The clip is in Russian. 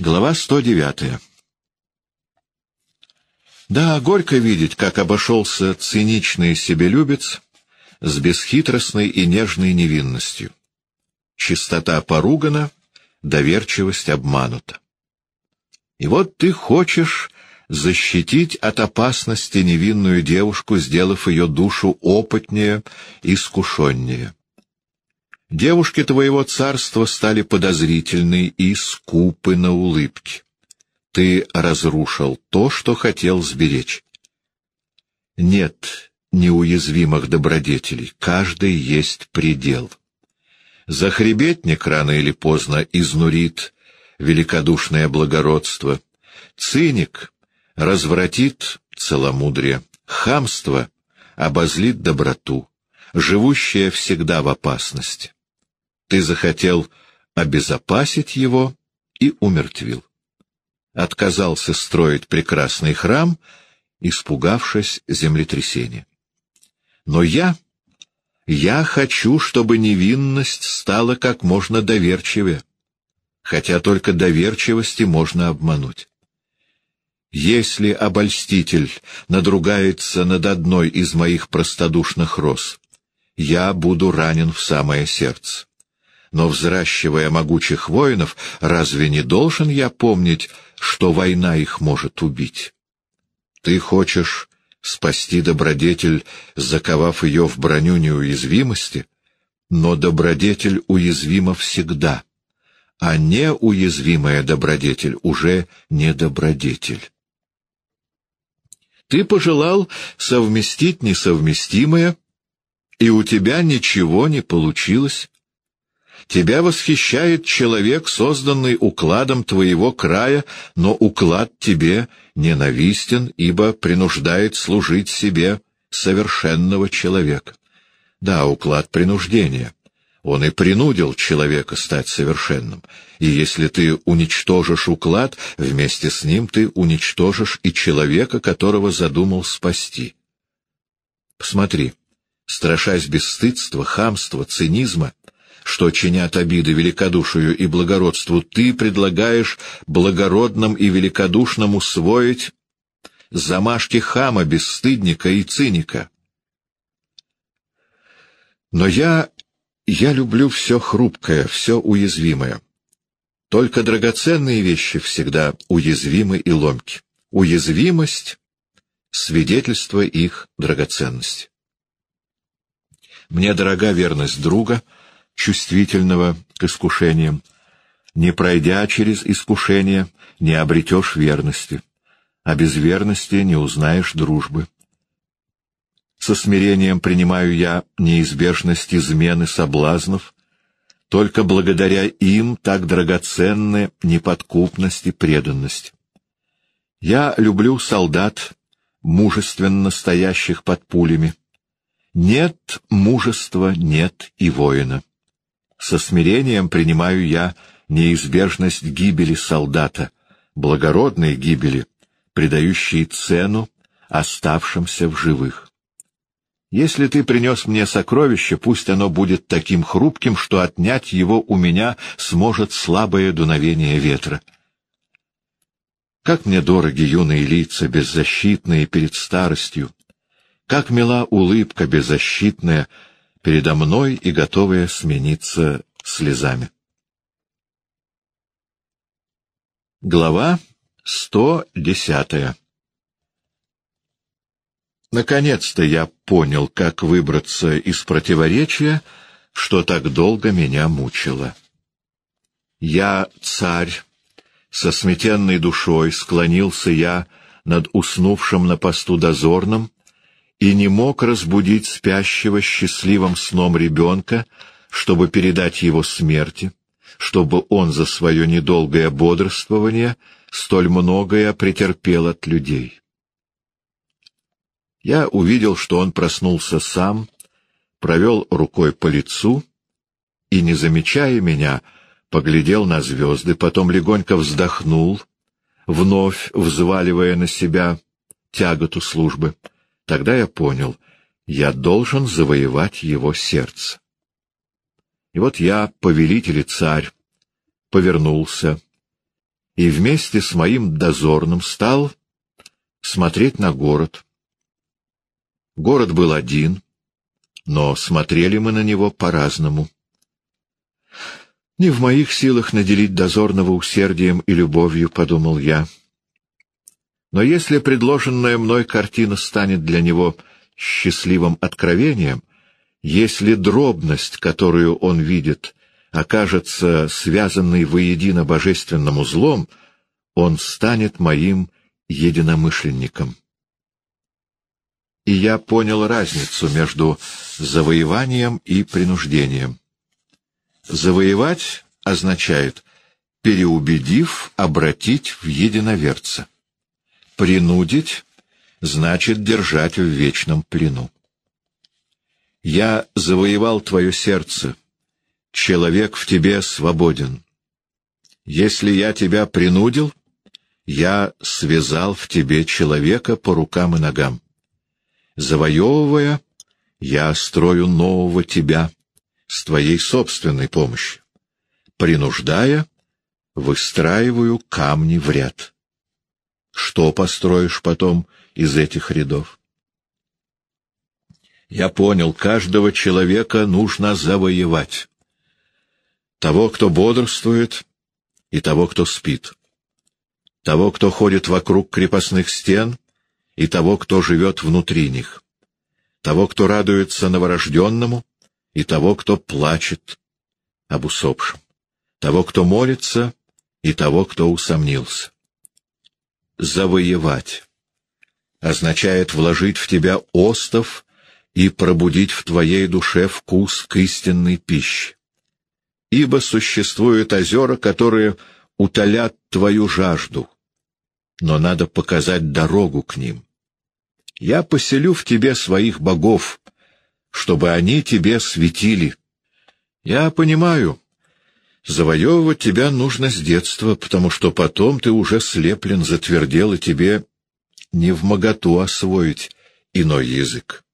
Глава 109 Да, горько видеть, как обошелся циничный себелюбец с бесхитростной и нежной невинностью. Чистота поругана, доверчивость обманута. И вот ты хочешь защитить от опасности невинную девушку, сделав ее душу опытнее, искушеннее. Девушки твоего царства стали подозрительны и скупы на улыбки. Ты разрушил то, что хотел сберечь. Нет неуязвимых добродетелей, каждый есть предел. Захребетник рано или поздно изнурит великодушное благородство. Циник развратит целомудрие. Хамство обозлит доброту, живущая всегда в опасности. Ты захотел обезопасить его и умертвил. Отказался строить прекрасный храм, испугавшись землетрясения. Но я... Я хочу, чтобы невинность стала как можно доверчивее, хотя только доверчивости можно обмануть. Если обольститель надругается над одной из моих простодушных роз, я буду ранен в самое сердце но, взращивая могучих воинов, разве не должен я помнить, что война их может убить? Ты хочешь спасти добродетель, заковав ее в броню неуязвимости, но добродетель уязвима всегда, а неуязвимая добродетель уже не добродетель. Ты пожелал совместить несовместимое, и у тебя ничего не получилось. Тебя восхищает человек, созданный укладом твоего края, но уклад тебе ненавистен, ибо принуждает служить себе совершенного человека. Да, уклад принуждения. Он и принудил человека стать совершенным. И если ты уничтожишь уклад, вместе с ним ты уничтожишь и человека, которого задумал спасти. Посмотри, страшась бесстыдства, хамства, цинизма, что чинят обиды великодушию и благородству, ты предлагаешь благородным и великодушным усвоить замашки хама, бесстыдника и циника. Но я... я люблю все хрупкое, все уязвимое. Только драгоценные вещи всегда уязвимы и ломки. Уязвимость — свидетельство их драгоценности. Мне дорога верность друга — чувствительного к искушениям. Не пройдя через искушение, не обретешь верности, а без верности не узнаешь дружбы. Со смирением принимаю я неизбежность измены соблазнов, только благодаря им так драгоценны неподкупность и преданность. Я люблю солдат, мужественно стоящих под пулями. Нет мужества, нет и воина. Со смирением принимаю я неизбежность гибели солдата, благородной гибели, придающей цену оставшимся в живых. Если ты принес мне сокровище, пусть оно будет таким хрупким, что отнять его у меня сможет слабое дуновение ветра. Как мне дороги юные лица, беззащитные перед старостью! Как мила улыбка беззащитная, передо мной и готовая смениться слезами. Глава 110 Наконец-то я понял, как выбраться из противоречия, что так долго меня мучило. Я царь, со сметенной душой склонился я над уснувшим на посту дозорным, и не мог разбудить спящего счастливым сном ребенка, чтобы передать его смерти, чтобы он за свое недолгое бодрствование столь многое претерпел от людей. Я увидел, что он проснулся сам, провел рукой по лицу и, не замечая меня, поглядел на звезды, потом легонько вздохнул, вновь взваливая на себя тяготу службы — Тогда я понял, я должен завоевать его сердце. И вот я, повелитель и царь, повернулся и вместе с моим дозорным стал смотреть на город. Город был один, но смотрели мы на него по-разному. Не в моих силах наделить дозорного усердием и любовью, — подумал я. Но если предложенная мной картина станет для него счастливым откровением, если дробность, которую он видит, окажется связанной воедино божественным узлом, он станет моим единомышленником. И я понял разницу между завоеванием и принуждением. Завоевать означает, переубедив, обратить в единоверца. Принудить значит держать в вечном плену. Я завоевал твое сердце. Человек в тебе свободен. Если я тебя принудил, я связал в тебе человека по рукам и ногам. Завоевывая, я строю нового тебя с твоей собственной помощью. Принуждая, выстраиваю камни в ряд. Что построишь потом из этих рядов? Я понял, каждого человека нужно завоевать. Того, кто бодрствует, и того, кто спит. Того, кто ходит вокруг крепостных стен, и того, кто живет внутри них. Того, кто радуется новорожденному, и того, кто плачет об усопшем. Того, кто молится, и того, кто усомнился. Завоевать означает вложить в тебя остов и пробудить в твоей душе вкус к истинной пище. Ибо существуют озера, которые утолят твою жажду, но надо показать дорогу к ним. Я поселю в тебе своих богов, чтобы они тебе светили. Я понимаю, завоевывать тебя нужно с детства, потому что потом ты уже слеплен, затвердел, и тебе не в моготу освоить иной язык.